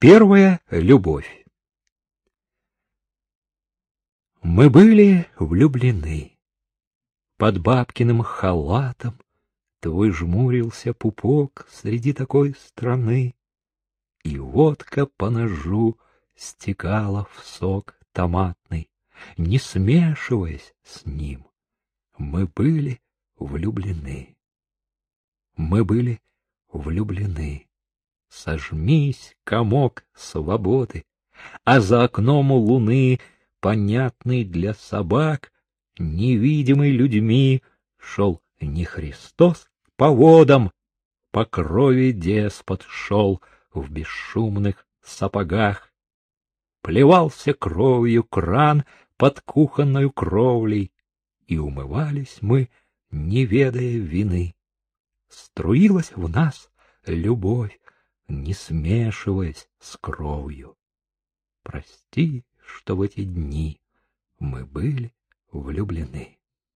Первая любовь. Мы были влюблены. Под бабкиным халатом Твой жмурился пупок среди такой страны, И водка по ножу стекала в сок томатный, Не смешиваясь с ним. Мы были влюблены. Мы были влюблены. Сожмись, комок свободы, а за окном у луны, понятный для собак, невидимый людьми, шел не Христос по водам, по крови деспот шел в бесшумных сапогах. Плевался кровью кран под кухонной кровлей, и умывались мы, не ведая вины. Струилась в нас любовь, не смешиваясь с кровью. Прости, что в эти дни мы были влюблены.